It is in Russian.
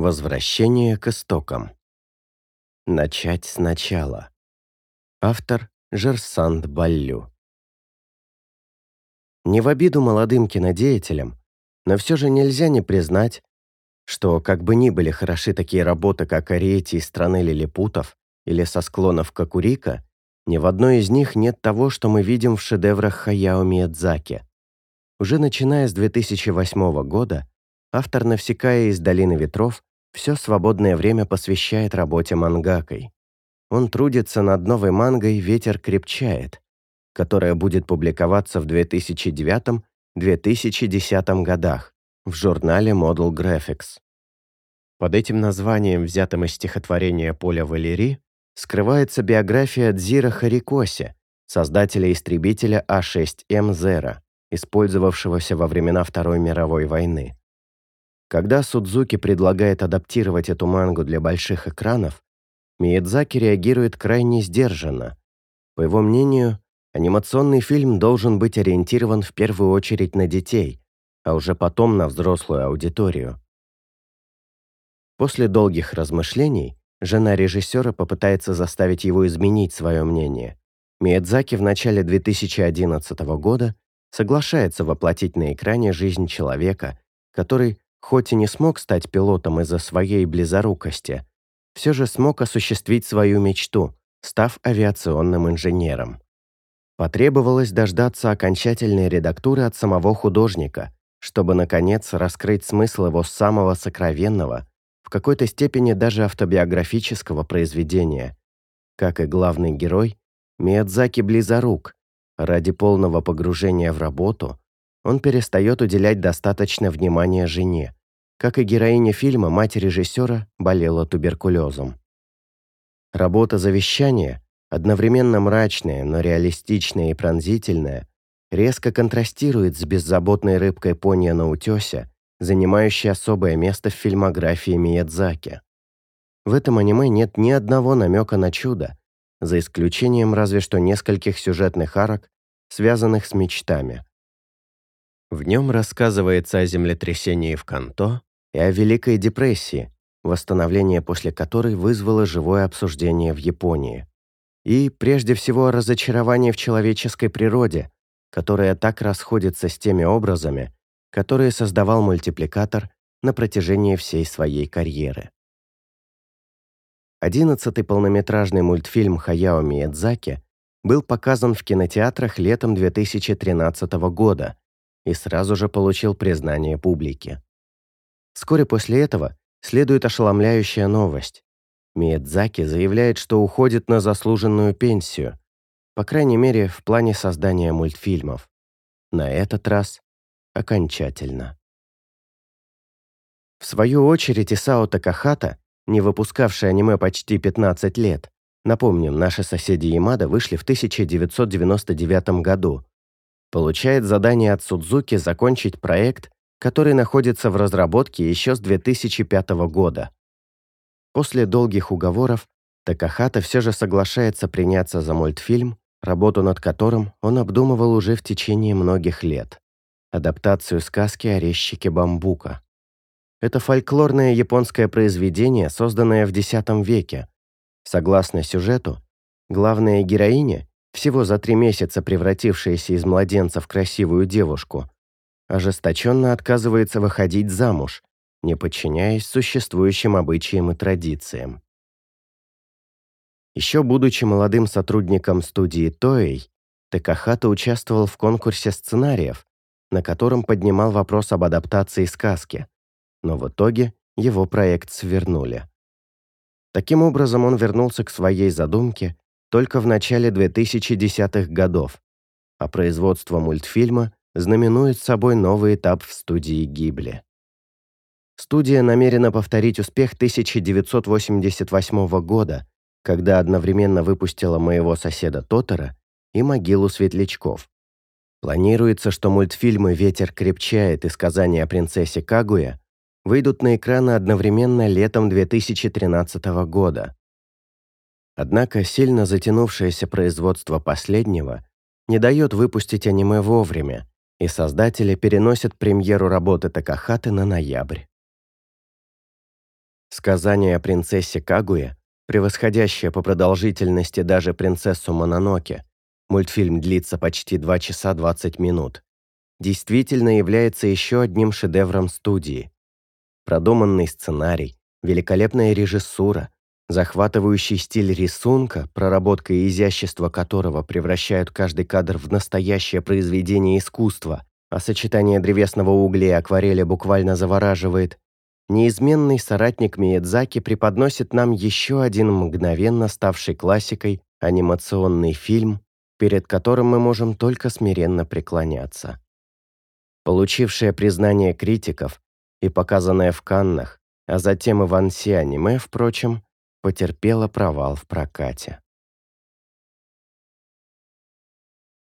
Возвращение к истокам. Начать сначала. Автор Жерсанд Баллю. Не в обиду молодым кинодеятелям, но все же нельзя не признать, что, как бы ни были хороши такие работы, как «Ариэти из страны лилипутов» или «Со склонов Кокурика», ни в одной из них нет того, что мы видим в шедеврах Хаяо Миядзаки. Уже начиная с 2008 года автор Навсекая из «Долины ветров» все свободное время посвящает работе мангакой. Он трудится над новой мангой «Ветер крепчает», которая будет публиковаться в 2009-2010 годах в журнале Model Graphics. Под этим названием, взятым из стихотворения Поля Валери, скрывается биография Дзира Харикоси, создателя истребителя А6М Зера, использовавшегося во времена Второй мировой войны. Когда Судзуки предлагает адаптировать эту мангу для больших экранов, Миядзаки реагирует крайне сдержанно. По его мнению, анимационный фильм должен быть ориентирован в первую очередь на детей, а уже потом на взрослую аудиторию. После долгих размышлений жена режиссера попытается заставить его изменить свое мнение. Миядзаки в начале 2011 года соглашается воплотить на экране жизнь человека, который Хоть и не смог стать пилотом из-за своей близорукости, все же смог осуществить свою мечту, став авиационным инженером. Потребовалось дождаться окончательной редактуры от самого художника, чтобы, наконец, раскрыть смысл его самого сокровенного, в какой-то степени даже автобиографического произведения. Как и главный герой, Миядзаки близорук. Ради полного погружения в работу он перестает уделять достаточно внимания жене. Как и героиня фильма, мать режиссера болела туберкулезом. Работа завещания, одновременно мрачная, но реалистичная и пронзительная, резко контрастирует с беззаботной рыбкой Понья на утесе, занимающей особое место в фильмографии Миядзаки. В этом аниме нет ни одного намека на чудо, за исключением разве что нескольких сюжетных арок, связанных с мечтами – в нем рассказывается о землетрясении в Канто и о Великой депрессии, восстановление после которой вызвало живое обсуждение в Японии. И, прежде всего, о разочаровании в человеческой природе, которая так расходится с теми образами, которые создавал мультипликатор на протяжении всей своей карьеры. Одиннадцатый полнометражный мультфильм Хаяо Миядзаки был показан в кинотеатрах летом 2013 года и сразу же получил признание публики. Вскоре после этого следует ошеломляющая новость. Миядзаки заявляет, что уходит на заслуженную пенсию, по крайней мере, в плане создания мультфильмов. На этот раз окончательно. В свою очередь Исао Такахата, не выпускавший аниме почти 15 лет, напомним, наши соседи Ямада вышли в 1999 году, получает задание от Судзуки закончить проект, который находится в разработке еще с 2005 года. После долгих уговоров Такахата все же соглашается приняться за мультфильм, работу над которым он обдумывал уже в течение многих лет. Адаптацию сказки о резчике бамбука. Это фольклорное японское произведение, созданное в X веке. Согласно сюжету, главная героиня всего за три месяца превратившаяся из младенца в красивую девушку, ожесточенно отказывается выходить замуж, не подчиняясь существующим обычаям и традициям. Еще будучи молодым сотрудником студии Тоэй, Такахата участвовал в конкурсе сценариев, на котором поднимал вопрос об адаптации сказки, но в итоге его проект свернули. Таким образом, он вернулся к своей задумке только в начале 2010-х годов, а производство мультфильма знаменует собой новый этап в студии Гибли. Студия намерена повторить успех 1988 года, когда одновременно выпустила «Моего соседа Тотора» и «Могилу светлячков». Планируется, что мультфильмы «Ветер крепчает» и «Сказание о принцессе Кагуя» выйдут на экраны одновременно летом 2013 года. Однако сильно затянувшееся производство последнего не дает выпустить аниме вовремя, и создатели переносят премьеру работы Такахаты на ноябрь. Сказание о принцессе Кагуе, превосходящее по продолжительности даже принцессу Мононоке, мультфильм длится почти 2 часа 20 минут, действительно является еще одним шедевром студии. Продуманный сценарий, великолепная режиссура, захватывающий стиль рисунка, проработка и изящество которого превращают каждый кадр в настоящее произведение искусства, а сочетание древесного угля и акварели буквально завораживает, неизменный соратник Миядзаки преподносит нам еще один мгновенно ставший классикой анимационный фильм, перед которым мы можем только смиренно преклоняться. Получившее признание критиков и показанное в Каннах, а затем и в Анси аниме, впрочем, потерпело провал в прокате.